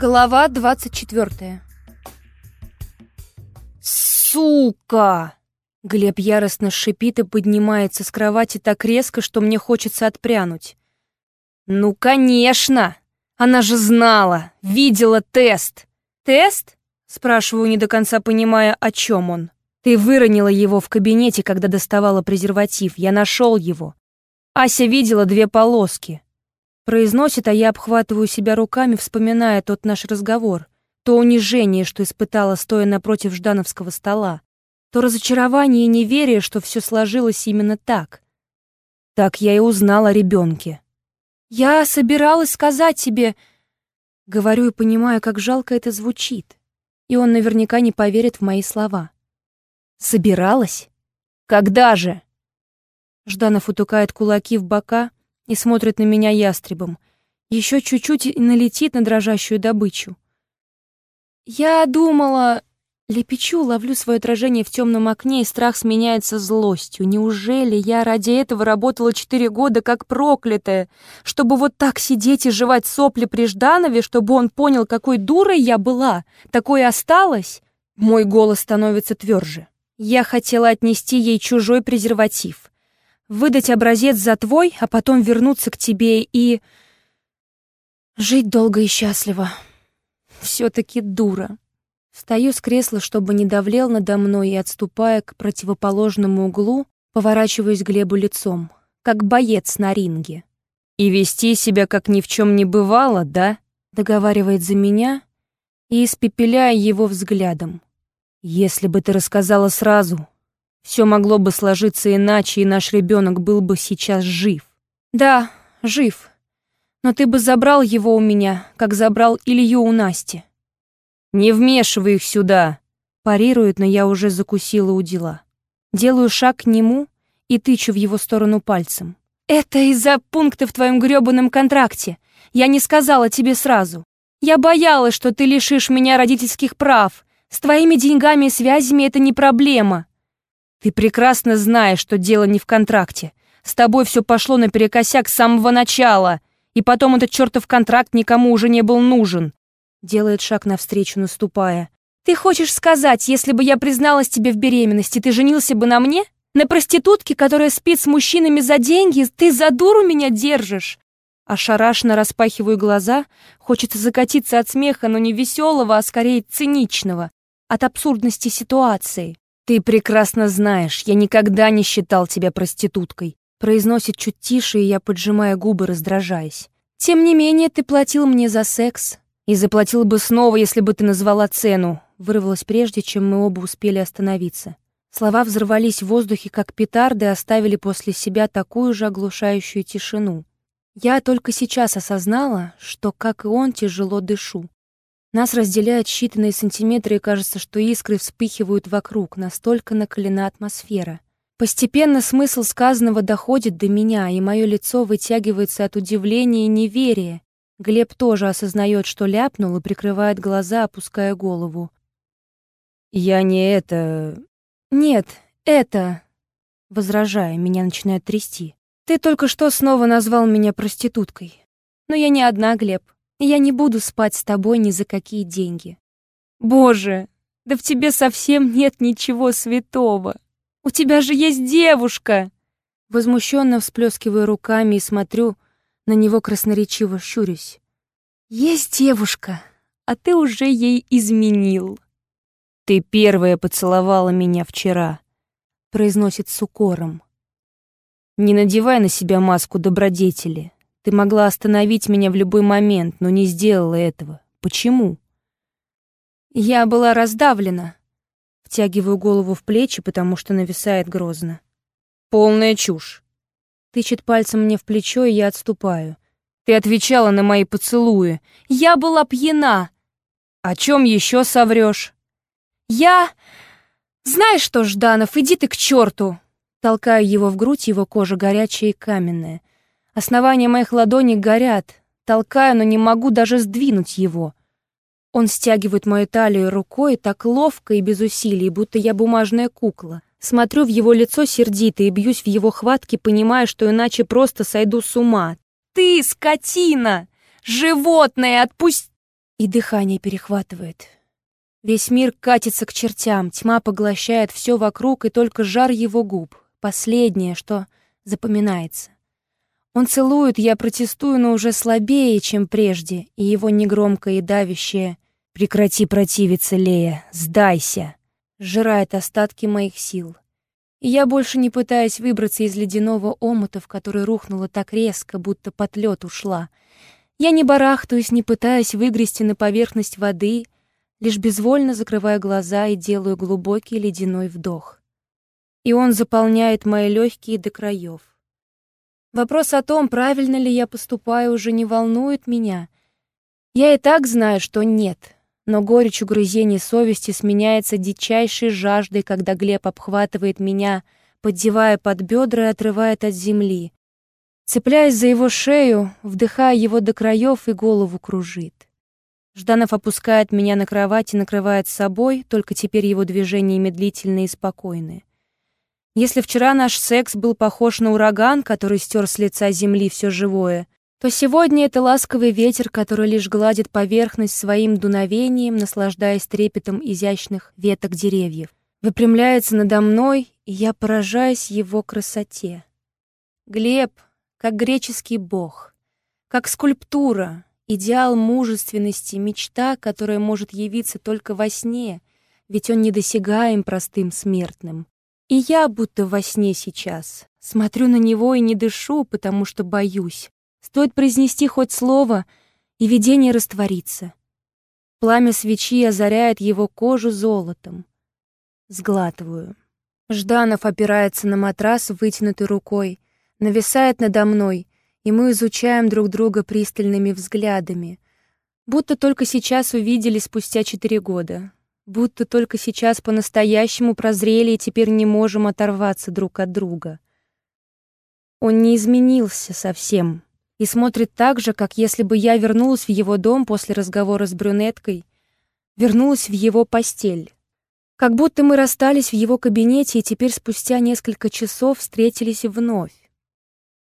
Глава 24 «Сука!» Глеб яростно шипит и поднимается с кровати так резко, что мне хочется отпрянуть. «Ну, конечно! Она же знала! Видела тест!» «Тест?» — спрашиваю, не до конца понимая, о чем он. «Ты выронила его в кабинете, когда доставала презерватив. Я нашел его. Ася видела две полоски. Произносит, а я обхватываю себя руками, вспоминая тот наш разговор, то унижение, что испытала, стоя напротив ждановского стола, то разочарование и неверие, что все сложилось именно так. Так я и узнала о ребенке. Я собиралась сказать тебе... Говорю и понимаю, как жалко это звучит. И он наверняка не поверит в мои слова. Собиралась? Когда же? Жданов утыкает кулаки в бока и смотрит на меня ястребом. Еще чуть-чуть и налетит на дрожащую добычу. Я думала... Лепечу, ловлю свое отражение в темном окне, и страх сменяется злостью. Неужели я ради этого работала четыре года как проклятая, чтобы вот так сидеть и жевать сопли при Жданове, чтобы он понял, какой дурой я была? Такое осталось? Мой голос становится тверже. Я хотела отнести ей чужой презерватив выдать образец за твой, а потом вернуться к тебе и... Жить долго и счастливо. Все-таки дура. Встаю с кресла, чтобы не давлел надо мной, и, отступая к противоположному углу, поворачиваюсь к Глебу лицом, как боец на ринге. «И вести себя, как ни в чем не бывало, да?» договаривает за меня и испепеляя его взглядом. «Если бы ты рассказала сразу, все могло бы сложиться иначе, и наш ребенок был бы сейчас жив. Да, жив. Но ты бы забрал его у меня, как забрал Илью у Насти. Не вмешивай их сюда. Парирует, но я уже закусила у дела. Делаю шаг к нему и тычу в его сторону пальцем. Это из-за пункта в твоем грёбаном контракте. Я не сказала тебе сразу. Я боялась, что ты лишишь меня родительских прав. С твоими деньгами и связями это не проблема. Ты прекрасно знаешь, что дело не в контракте. С тобой все пошло наперекосяк с самого начала, и потом этот чертов контракт никому уже не был нужен. Делает шаг навстречу, наступая. Ты хочешь сказать, если бы я призналась тебе в беременности, ты женился бы на мне? На проститутке, которая спит с мужчинами за деньги, ты за дуру меня держишь? Ошарашенно распахиваю глаза, хочется закатиться от смеха, но не веселого, а скорее циничного, от абсурдности ситуации. «Ты прекрасно знаешь, я никогда не считал тебя проституткой», произносит чуть тише, и я поджимаю губы, раздражаясь. «Тем не менее, ты платил мне за секс. И заплатил бы снова, если бы ты назвала цену», вырвалось прежде, чем мы оба успели остановиться. Слова взорвались в воздухе, как петарды, оставили после себя такую же оглушающую тишину. Я только сейчас осознала, что, как и он, тяжело дышу. Нас разделяют считанные сантиметры, и кажется, что искры вспыхивают вокруг, настолько накалена атмосфера. Постепенно смысл сказанного доходит до меня, и мое лицо вытягивается от удивления и неверия. Глеб тоже осознает, что ляпнул, и прикрывает глаза, опуская голову. «Я не это...» «Нет, это...» Возражая, меня начинает трясти. «Ты только что снова назвал меня проституткой. Но я не одна, Глеб. Я не буду спать с тобой ни за какие деньги. Боже, да в тебе совсем нет ничего святого. У тебя же есть девушка!» Возмущенно всплескиваю руками и смотрю на него красноречиво щурюсь. «Есть девушка, а ты уже ей изменил». «Ты первая поцеловала меня вчера», — произносит с укором. «Не надевай на себя маску добродетели. Ты могла остановить меня в любой момент, но не сделала этого. Почему? Я была раздавлена. Втягиваю голову в плечи, потому что нависает грозно. Полная чушь. Тычет пальцем мне в плечо, и я отступаю. Ты отвечала на мои поцелуи. Я была пьяна. О чем еще соврешь? Я... Знаешь что, Жданов, иди ты к черту. Толкаю его в грудь, его кожа горячая и каменная. Основания моих ладоней горят. Толкаю, но не могу даже сдвинуть его. Он стягивает мою талию рукой так ловко и без усилий, будто я бумажная кукла. Смотрю в его лицо сердито и бьюсь в его хватке, понимая, что иначе просто сойду с ума. «Ты, скотина! Животное, отпусти!» И дыхание перехватывает. Весь мир катится к чертям, тьма поглощает все вокруг, и только жар его губ — последнее, что запоминается. Он целует, я протестую, но уже слабее, чем прежде, и его негромкое и давящее «Прекрати противиться, Лея, сдайся!» сжирает остатки моих сил. И я больше не пытаюсь выбраться из ледяного омута, в который рухнула так резко, будто под лед ушла. Я не барахтаюсь, не пытаюсь выгрести на поверхность воды, лишь безвольно закрываю глаза и делаю глубокий ледяной вдох. И он заполняет мои легкие до краев. Вопрос о том, правильно ли я поступаю, уже не волнует меня. Я и так знаю, что нет. Но горечь угрызений совести сменяется дичайшей жаждой, когда Глеб обхватывает меня, поддевая под бедра и отрывает от земли. Цепляясь за его шею, вдыхая его до краев и голову кружит. Жданов опускает меня на кровать и накрывает собой, только теперь его движения медлительные и спокойные. Если вчера наш секс был похож на ураган, который стер с лица земли все живое, то сегодня это ласковый ветер, который лишь гладит поверхность своим дуновением, наслаждаясь трепетом изящных веток деревьев. Выпрямляется надо мной, и я поражаюсь его красоте. Глеб, как греческий бог, как скульптура, идеал мужественности, мечта, которая может явиться только во сне, ведь он недосягаем простым смертным. И я будто во сне сейчас. Смотрю на него и не дышу, потому что боюсь. Стоит произнести хоть слово, и видение растворится. Пламя свечи озаряет его кожу золотом. Сглатываю. Жданов опирается на матрас вытянутой рукой, нависает надо мной, и мы изучаем друг друга пристальными взглядами, будто только сейчас увидели спустя четыре года будто только сейчас по-настоящему прозрели и теперь не можем оторваться друг от друга. Он не изменился совсем и смотрит так же, как если бы я вернулась в его дом после разговора с брюнеткой, вернулась в его постель. Как будто мы расстались в его кабинете и теперь спустя несколько часов встретились вновь.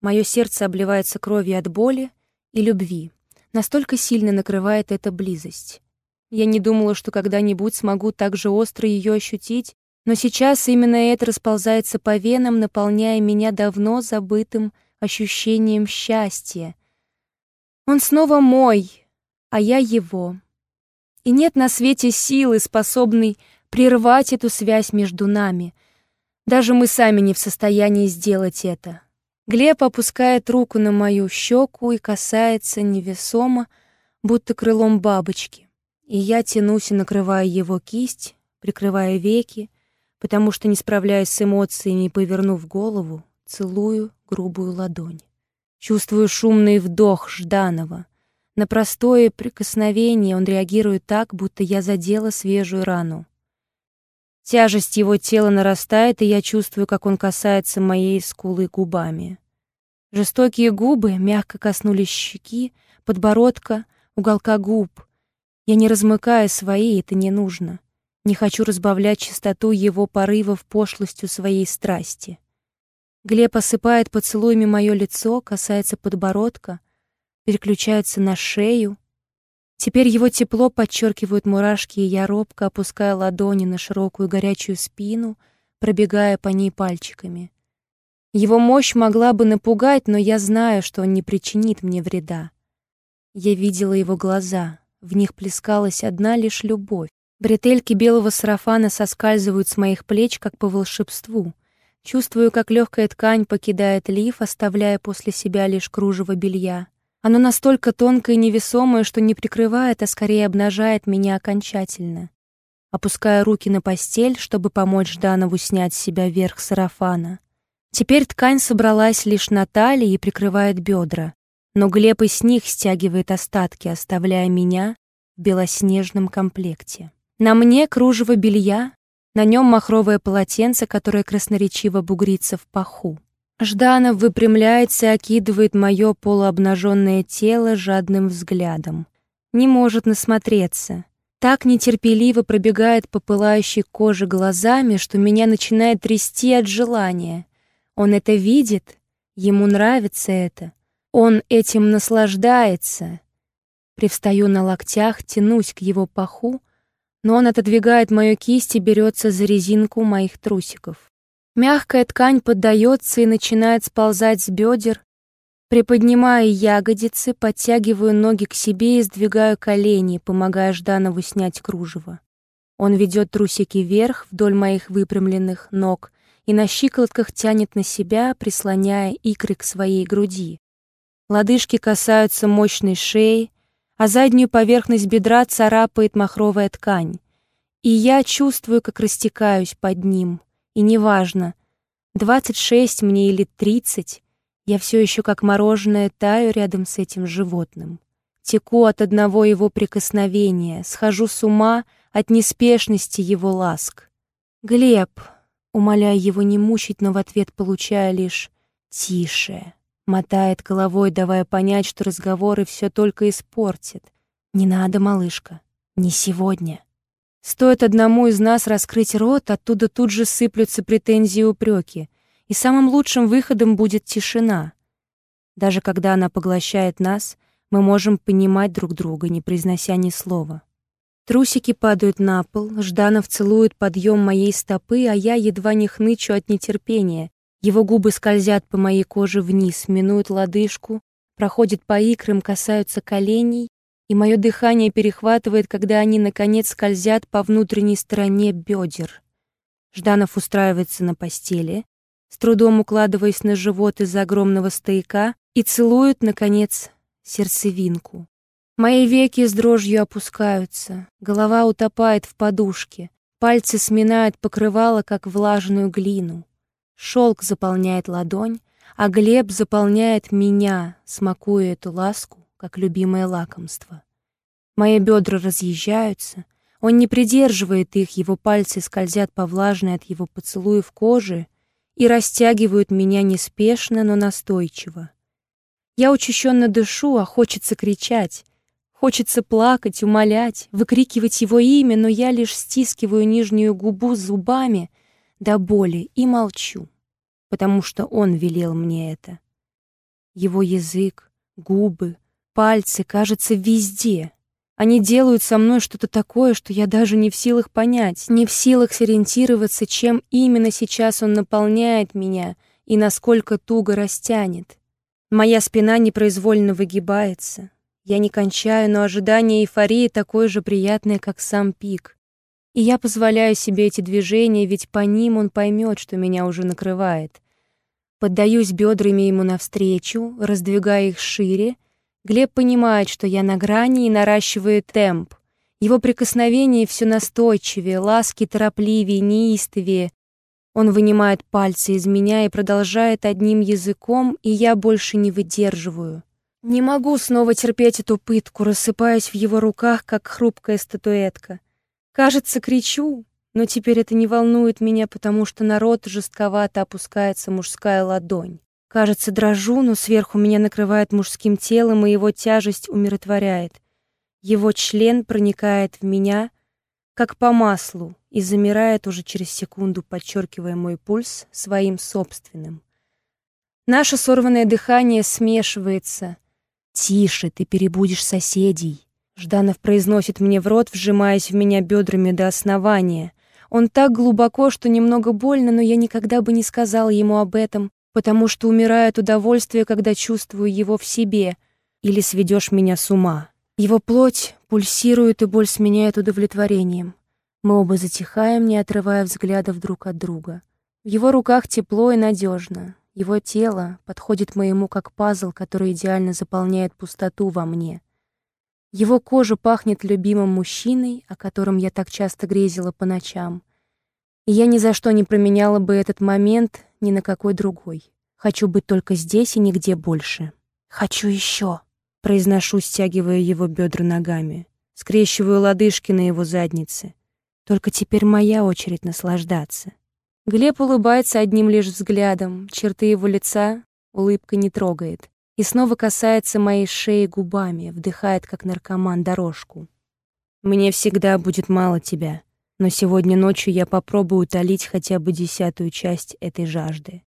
Мое сердце обливается кровью от боли и любви. Настолько сильно накрывает эта близость. Я не думала, что когда-нибудь смогу так же остро ее ощутить, но сейчас именно это расползается по венам, наполняя меня давно забытым ощущением счастья. Он снова мой, а я его. И нет на свете силы, способной прервать эту связь между нами. Даже мы сами не в состоянии сделать это. Глеб опускает руку на мою щеку и касается невесомо, будто крылом бабочки. И я тянусь и накрываю его кисть, прикрывая веки, потому что, не справляясь с эмоциями повернув голову, целую грубую ладонь. Чувствую шумный вдох Жданова. На простое прикосновение он реагирует так, будто я задела свежую рану. Тяжесть его тела нарастает, и я чувствую, как он касается моей скулы губами. Жестокие губы мягко коснулись щеки, подбородка, уголка губ — я не размыкаю свои, это не нужно. Не хочу разбавлять чистоту его порывов пошлостью своей страсти. Глеб осыпает поцелуями мое лицо, касается подбородка, переключается на шею. Теперь его тепло подчеркивают мурашки, и я робко опускаю ладони на широкую горячую спину, пробегая по ней пальчиками. Его мощь могла бы напугать, но я знаю, что он не причинит мне вреда. Я видела его глаза, в них плескалась одна лишь любовь. Бретельки белого сарафана соскальзывают с моих плеч, как по волшебству. Чувствую, как легкая ткань покидает лиф, оставляя после себя лишь кружево белья. Оно настолько тонкое и невесомое, что не прикрывает, а скорее обнажает меня окончательно. Опуская руки на постель, чтобы помочь Жданову снять с себя верх сарафана. Теперь ткань собралась лишь на талии и прикрывает бедра но Глеб из них стягивает остатки, оставляя меня в белоснежном комплекте. На мне кружево белья, на нем махровое полотенце, которое красноречиво бугрится в паху. Жданов выпрямляется и окидывает мое полуобнаженное тело жадным взглядом. Не может насмотреться. Так нетерпеливо пробегает по пылающей коже глазами, что меня начинает трясти от желания. Он это видит, ему нравится это. Он этим наслаждается. Привстаю на локтях, тянусь к его паху, но он отодвигает мою кисть и берется за резинку моих трусиков. Мягкая ткань поддается и начинает сползать с бедер. Приподнимаю ягодицы, подтягиваю ноги к себе и сдвигаю колени, помогая Жданову снять кружево. Он ведет трусики вверх вдоль моих выпрямленных ног и на щиколотках тянет на себя, прислоняя икры к своей груди. Лодыжки касаются мощной шеи, а заднюю поверхность бедра царапает махровая ткань. И я чувствую, как растекаюсь под ним. И неважно, 26 мне или 30, я все еще как мороженое таю рядом с этим животным. Теку от одного его прикосновения, схожу с ума от неспешности его ласк. «Глеб!» Умоляя его не мучить, но в ответ получая лишь «тише». Мотает головой, давая понять, что разговоры все только испортит. «Не надо, малышка, не сегодня». Стоит одному из нас раскрыть рот, оттуда тут же сыплются претензии и упреки, и самым лучшим выходом будет тишина. Даже когда она поглощает нас, мы можем понимать друг друга, не произнося ни слова. Трусики падают на пол, Жданов целует подъем моей стопы, а я едва не хнычу от нетерпения, его губы скользят по моей коже вниз, минуют лодыжку, проходят по икрам, касаются коленей, и мое дыхание перехватывает, когда они, наконец, скользят по внутренней стороне бедер. Жданов устраивается на постели, с трудом укладываясь на живот из-за огромного стояка, и целует, наконец, сердцевинку. Мои веки с дрожью опускаются, голова утопает в подушке, пальцы сминают покрывало, как влажную глину. Шелк заполняет ладонь, а Глеб заполняет меня, смакуя эту ласку, как любимое лакомство. Мои бедра разъезжаются, он не придерживает их, его пальцы скользят по влажной от его поцелуев кожи и растягивают меня неспешно, но настойчиво. Я учащенно дышу, а хочется кричать. Хочется плакать, умолять, выкрикивать его имя, но я лишь стискиваю нижнюю губу зубами — до боли и молчу, потому что он велел мне это. Его язык, губы, пальцы, кажется, везде. Они делают со мной что-то такое, что я даже не в силах понять, не в силах сориентироваться, чем именно сейчас он наполняет меня и насколько туго растянет. Моя спина непроизвольно выгибается. Я не кончаю, но ожидание эйфории такое же приятное, как сам пик. И я позволяю себе эти движения, ведь по ним он поймет, что меня уже накрывает. Поддаюсь бедрами ему навстречу, раздвигая их шире. Глеб понимает, что я на грани и наращивает темп. Его прикосновение все настойчивее, ласки торопливее, неистовее. Он вынимает пальцы из меня и продолжает одним языком, и я больше не выдерживаю. Не могу снова терпеть эту пытку, рассыпаясь в его руках, как хрупкая статуэтка. Кажется, кричу, но теперь это не волнует меня, потому что народ жестковато опускается мужская ладонь. Кажется, дрожу, но сверху меня накрывает мужским телом, и его тяжесть умиротворяет. Его член проникает в меня, как по маслу, и замирает уже через секунду, подчеркивая мой пульс своим собственным. Наше сорванное дыхание смешивается. «Тише, ты перебудешь соседей», Жданов произносит мне в рот, вжимаясь в меня бедрами до основания. Он так глубоко, что немного больно, но я никогда бы не сказала ему об этом, потому что умираю от удовольствия, когда чувствую его в себе. Или сведешь меня с ума. Его плоть пульсирует, и боль сменяет удовлетворением. Мы оба затихаем, не отрывая взглядов друг от друга. В его руках тепло и надежно. Его тело подходит моему как пазл, который идеально заполняет пустоту во мне. Его кожа пахнет любимым мужчиной, о котором я так часто грезила по ночам. И я ни за что не променяла бы этот момент ни на какой другой. Хочу быть только здесь и нигде больше. Хочу еще, произношу, стягивая его бедра ногами. Скрещиваю лодыжки на его заднице. Только теперь моя очередь наслаждаться. Глеб улыбается одним лишь взглядом, черты его лица улыбка не трогает и снова касается моей шеи губами, вдыхает, как наркоман, дорожку. «Мне всегда будет мало тебя, но сегодня ночью я попробую утолить хотя бы десятую часть этой жажды».